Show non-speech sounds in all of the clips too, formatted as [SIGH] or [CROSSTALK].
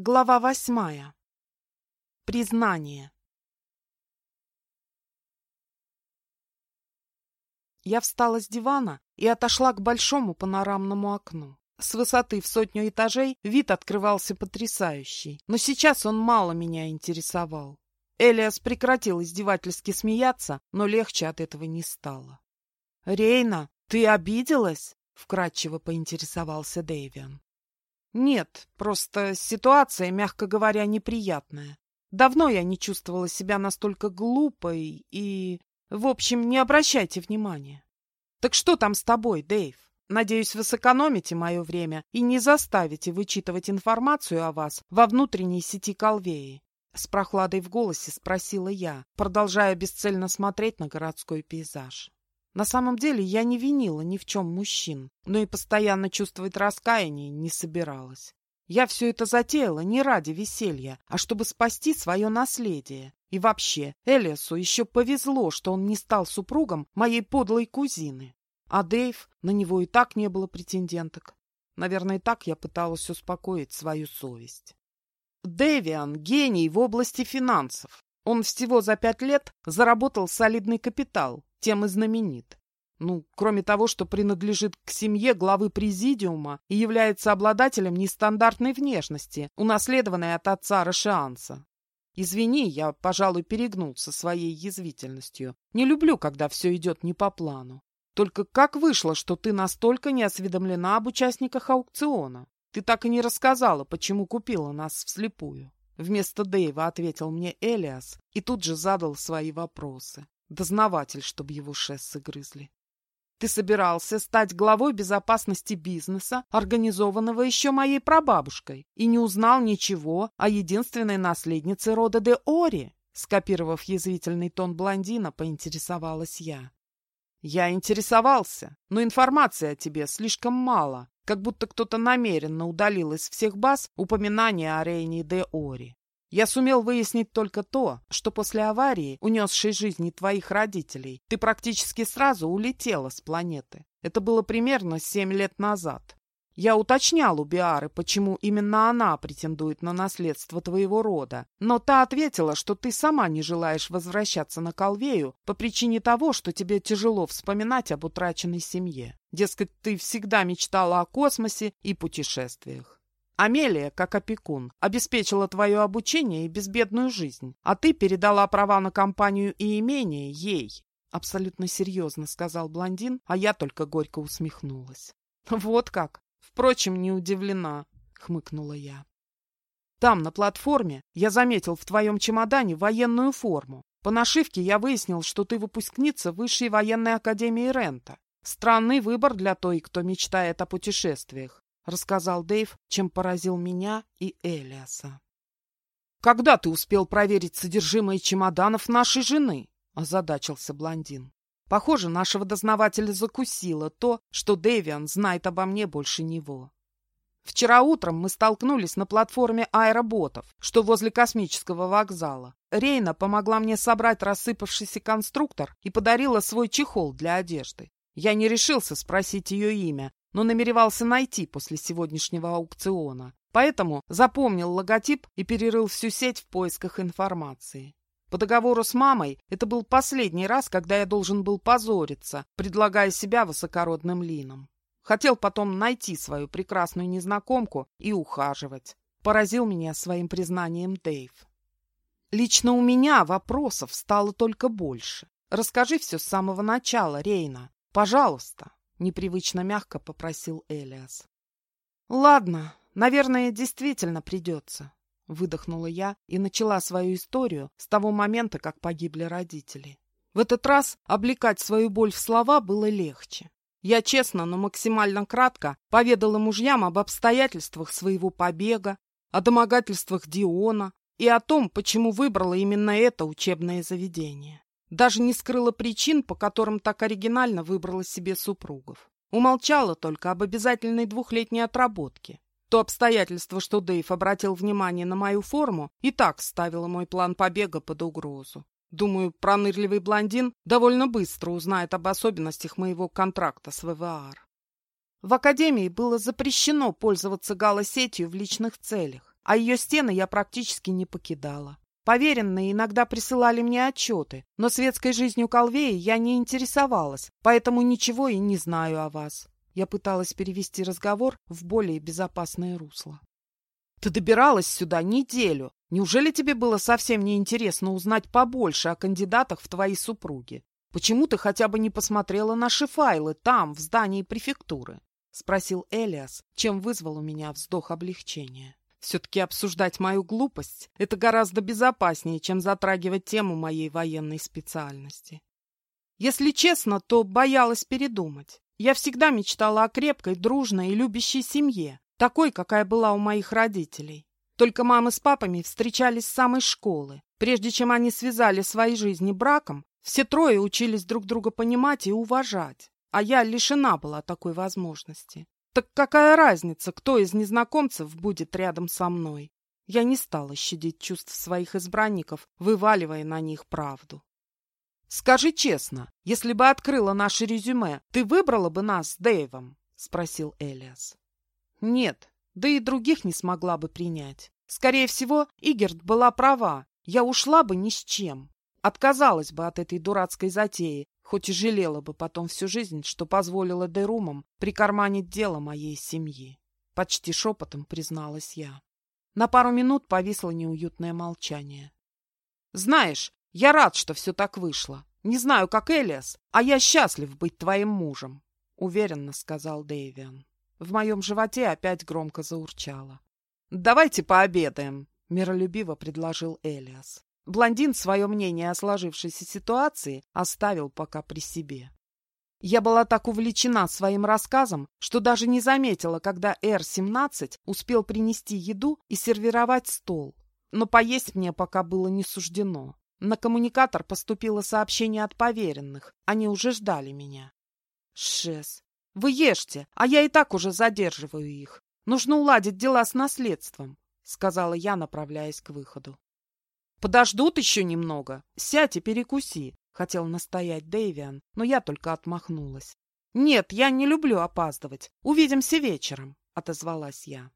Глава восьмая. Признание. Я встала с дивана и отошла к большому панорамному окну. С высоты в сотню этажей вид открывался потрясающий, но сейчас он мало меня интересовал. Элиас прекратил издевательски смеяться, но легче от этого не стало. «Рейна, ты обиделась?» — вкратчиво поинтересовался Дэйвиан. Нет, просто ситуация, мягко говоря, неприятная. Давно я не чувствовала себя настолько глупой и... В общем, не обращайте внимания. Так что там с тобой, Дэйв? Надеюсь, вы сэкономите мое время и не заставите вычитывать информацию о вас во внутренней сети Колвеи. С прохладой в голосе спросила я, продолжая бесцельно смотреть на городской пейзаж. На самом деле я не винила ни в чем мужчин, но и постоянно чувствовать раскаяние не собиралась. Я все это затеяла не ради веселья, а чтобы спасти свое наследие. И вообще, Элиасу еще повезло, что он не стал супругом моей подлой кузины. А Дэйв, на него и так не было претенденток. Наверное, так я пыталась успокоить свою совесть. Дэвиан – гений в области финансов. Он всего за пять лет заработал солидный капитал, тем и знаменит. Ну, кроме того, что принадлежит к семье главы президиума и является обладателем нестандартной внешности, унаследованной от отца Рашианца. Извини, я, пожалуй, перегнул со своей язвительностью. Не люблю, когда все идет не по плану. Только как вышло, что ты настолько не осведомлена об участниках аукциона? Ты так и не рассказала, почему купила нас вслепую. Вместо Дэйва ответил мне Элиас и тут же задал свои вопросы. Дознаватель, чтобы его шессы грызли. Ты собирался стать главой безопасности бизнеса, организованного еще моей прабабушкой, и не узнал ничего о единственной наследнице рода де Ори? Скопировав язвительный тон блондина, поинтересовалась я. Я интересовался, но информации о тебе слишком мало, как будто кто-то намеренно удалил из всех баз упоминания о Рейне де Ори. Я сумел выяснить только то, что после аварии, унесшей жизни твоих родителей, ты практически сразу улетела с планеты. Это было примерно семь лет назад. Я уточнял у Биары, почему именно она претендует на наследство твоего рода, но та ответила, что ты сама не желаешь возвращаться на Колвею по причине того, что тебе тяжело вспоминать об утраченной семье. Дескать, ты всегда мечтала о космосе и путешествиях. Амелия, как опекун, обеспечила твое обучение и безбедную жизнь, а ты передала права на компанию и имение ей. Абсолютно серьезно сказал блондин, а я только горько усмехнулась. [LAUGHS] Вот как. Впрочем, не удивлена, хмыкнула я. Там, на платформе, я заметил в твоем чемодане военную форму. По нашивке я выяснил, что ты выпускница Высшей военной академии Рента. Странный выбор для той, кто мечтает о путешествиях рассказал Дэйв, чем поразил меня и Элиаса. «Когда ты успел проверить содержимое чемоданов нашей жены?» – озадачился блондин. «Похоже, нашего дознавателя закусило то, что Дэвиан знает обо мне больше него. Вчера утром мы столкнулись на платформе аэроботов, что возле космического вокзала. Рейна помогла мне собрать рассыпавшийся конструктор и подарила свой чехол для одежды. Я не решился спросить ее имя, но намеревался найти после сегодняшнего аукциона. Поэтому запомнил логотип и перерыл всю сеть в поисках информации. По договору с мамой это был последний раз, когда я должен был позориться, предлагая себя высокородным лином. Хотел потом найти свою прекрасную незнакомку и ухаживать. Поразил меня своим признанием Дэйв. Лично у меня вопросов стало только больше. Расскажи все с самого начала, Рейна. Пожалуйста. Непривычно мягко попросил Элиас. Ладно, наверное, действительно придется. Выдохнула я и начала свою историю с того момента, как погибли родители. В этот раз облекать свою боль в слова было легче. Я честно, но максимально кратко поведала мужьям об обстоятельствах своего побега, о домогательствах Диона и о том, почему выбрала именно это учебное заведение. Даже не скрыла причин, по которым так оригинально выбрала себе супругов. Умолчала только об обязательной двухлетней отработке. То обстоятельство, что Дэйв обратил внимание на мою форму, и так ставило мой план побега под угрозу. Думаю, пронырливый блондин довольно быстро узнает об особенностях моего контракта с ВВАР. В академии было запрещено пользоваться галосетью в личных целях. а ее стены я практически не покидала. Поверенные иногда присылали мне отчеты, но светской жизнью Колвеи я не интересовалась, поэтому ничего и не знаю о вас. Я пыталась перевести разговор в более безопасное русло. Ты добиралась сюда неделю. Неужели тебе было совсем неинтересно узнать побольше о кандидатах в твои супруги? Почему ты хотя бы не посмотрела наши файлы там, в здании префектуры? Спросил Элиас, чем вызвал у меня вздох облегчения. Все-таки обсуждать мою глупость – это гораздо безопаснее, чем затрагивать тему моей военной специальности. Если честно, то боялась передумать. Я всегда мечтала о крепкой, дружной и любящей семье, такой, какая была у моих родителей. Только мамы с папами встречались с самой школы. Прежде чем они связали свои жизни браком, все трое учились друг друга понимать и уважать. А я лишена была такой возможности. Так какая разница, кто из незнакомцев будет рядом со мной? Я не стала щадить чувств своих избранников, вываливая на них правду. «Скажи честно, если бы открыла наше резюме, ты выбрала бы нас с Дэйвом?» — спросил Элиас. «Нет, да и других не смогла бы принять. Скорее всего, Игерт была права. Я ушла бы ни с чем. Отказалась бы от этой дурацкой затеи, хоть и жалела бы потом всю жизнь, что позволила Дерумам прикарманить дело моей семьи. Почти шепотом призналась я. На пару минут повисло неуютное молчание. «Знаешь, я рад, что все так вышло. Не знаю, как Элиас, а я счастлив быть твоим мужем», — уверенно сказал Дэйвиан. В моем животе опять громко заурчало. «Давайте пообедаем», — миролюбиво предложил Элиас. Блондин свое мнение о сложившейся ситуации оставил пока при себе. Я была так увлечена своим рассказом, что даже не заметила, когда Р-17 успел принести еду и сервировать стол. Но поесть мне пока было не суждено. На коммуникатор поступило сообщение от поверенных. Они уже ждали меня. Шес. Вы ешьте, а я и так уже задерживаю их. Нужно уладить дела с наследством, — сказала я, направляясь к выходу. «Подождут еще немного. Сядь и перекуси», — хотел настоять Дэвиан, но я только отмахнулась. «Нет, я не люблю опаздывать. Увидимся вечером», — отозвалась я.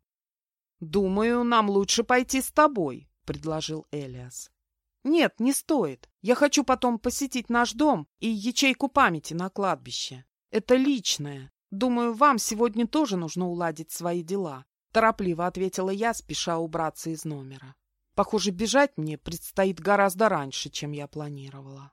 «Думаю, нам лучше пойти с тобой», — предложил Элиас. «Нет, не стоит. Я хочу потом посетить наш дом и ячейку памяти на кладбище. Это личное. Думаю, вам сегодня тоже нужно уладить свои дела», — торопливо ответила я, спеша убраться из номера. Похоже, бежать мне предстоит гораздо раньше, чем я планировала.